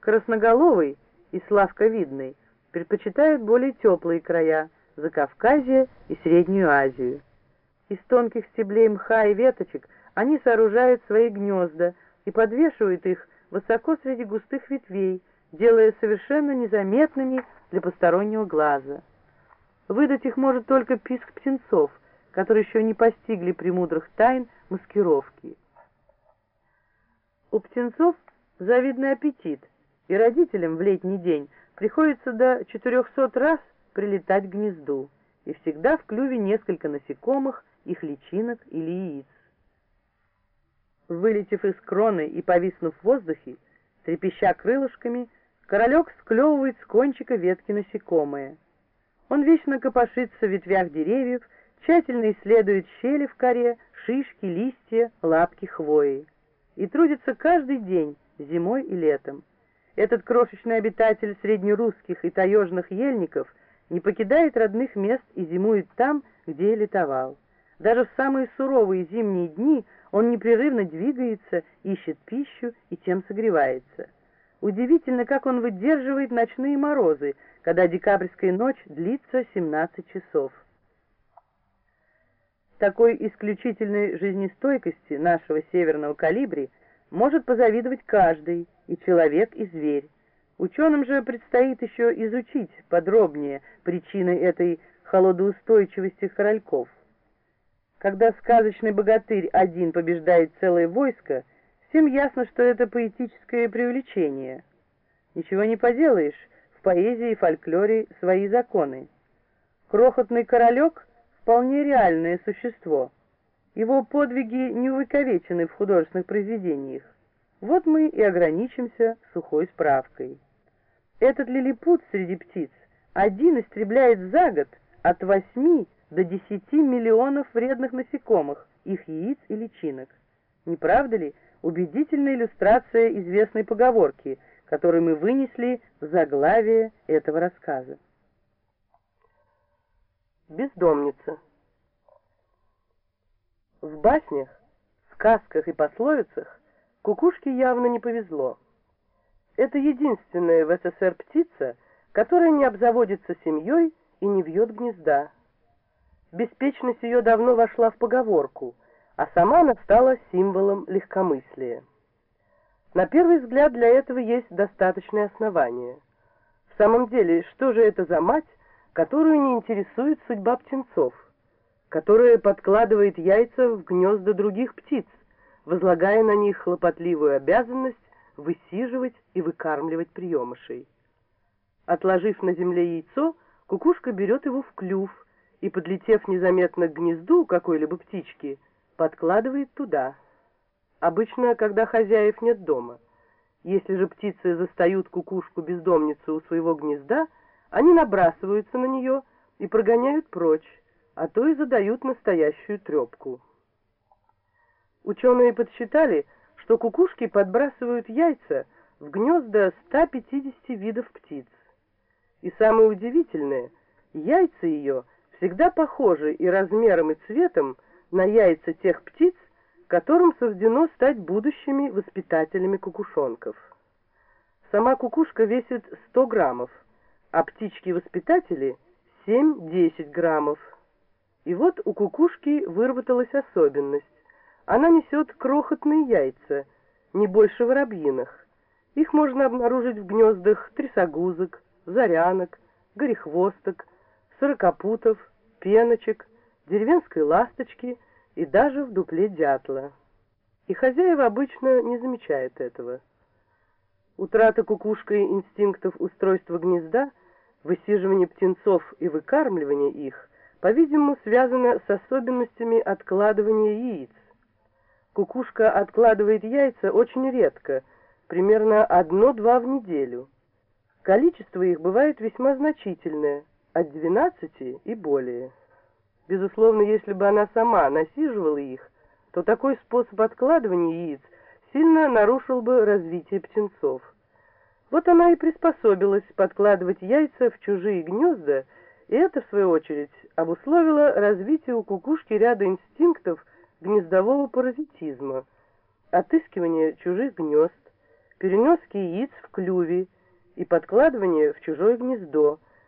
Красноголовый и славковидный предпочитают более теплые края, Закавказье и Среднюю Азию. Из тонких стеблей мха и веточек они сооружают свои гнезда и подвешивают их высоко среди густых ветвей, делая совершенно незаметными для постороннего глаза. Выдать их может только писк птенцов, которые еще не постигли премудрых тайн маскировки. У птенцов завидный аппетит, и родителям в летний день приходится до 400 раз прилетать к гнезду, и всегда в клюве несколько насекомых, их личинок или яиц. Вылетев из кроны и повиснув в воздухе, трепеща крылышками, королек склевывает с кончика ветки насекомые. Он вечно копошится в ветвях деревьев, тщательно исследует щели в коре, шишки, листья, лапки хвои. И трудится каждый день, зимой и летом. Этот крошечный обитатель среднерусских и таежных ельников не покидает родных мест и зимует там, где летовал. Даже в самые суровые зимние дни он непрерывно двигается, ищет пищу и тем согревается. Удивительно, как он выдерживает ночные морозы, когда декабрьская ночь длится 17 часов. Такой исключительной жизнестойкости нашего северного калибри может позавидовать каждый, и человек, и зверь. Ученым же предстоит еще изучить подробнее причины этой холодоустойчивости хорольков. Когда сказочный богатырь один побеждает целое войско, всем ясно, что это поэтическое преувеличение. Ничего не поделаешь, в поэзии и фольклоре свои законы. Крохотный королек — вполне реальное существо. Его подвиги не увековечены в художественных произведениях. Вот мы и ограничимся сухой справкой. Этот лилипут среди птиц один истребляет за год от 8 до 10 миллионов вредных насекомых, их яиц и личинок. Не правда ли убедительная иллюстрация известной поговорки, которую мы вынесли в заглавие этого рассказа? Бездомница В баснях, сказках и пословицах кукушке явно не повезло. Это единственная в СССР птица, которая не обзаводится семьей и не вьет гнезда. Беспечность ее давно вошла в поговорку, а сама она стала символом легкомыслия. На первый взгляд для этого есть достаточное основание. В самом деле, что же это за мать, которую не интересует судьба птенцов, которая подкладывает яйца в гнезда других птиц, возлагая на них хлопотливую обязанность высиживать и выкармливать приемышей. Отложив на земле яйцо, кукушка берет его в клюв и, подлетев незаметно к гнезду какой-либо птички, подкладывает туда. Обычно, когда хозяев нет дома. Если же птицы застают кукушку-бездомницу у своего гнезда, они набрасываются на нее и прогоняют прочь, а то и задают настоящую трепку. Ученые подсчитали, что кукушки подбрасывают яйца в гнезда 150 видов птиц. И самое удивительное, яйца ее – всегда похожи и размером, и цветом на яйца тех птиц, которым суждено стать будущими воспитателями кукушонков. Сама кукушка весит 100 граммов, а птички-воспитатели 7-10 граммов. И вот у кукушки выработалась особенность. Она несет крохотные яйца, не больше воробьиных. Их можно обнаружить в гнездах трясогузок, зарянок, горехвосток, сорокопутов, пеночек, деревенской ласточки и даже в дупле дятла. И хозяева обычно не замечают этого. Утрата кукушкой инстинктов устройства гнезда, высиживание птенцов и выкармливание их, по-видимому, связано с особенностями откладывания яиц. Кукушка откладывает яйца очень редко, примерно одно-два в неделю. Количество их бывает весьма значительное, от 12 и более. Безусловно, если бы она сама насиживала их, то такой способ откладывания яиц сильно нарушил бы развитие птенцов. Вот она и приспособилась подкладывать яйца в чужие гнезда, и это, в свою очередь, обусловило развитие у кукушки ряда инстинктов гнездового паразитизма, отыскивание чужих гнезд, переноски яиц в клюве и подкладывание в чужое гнездо,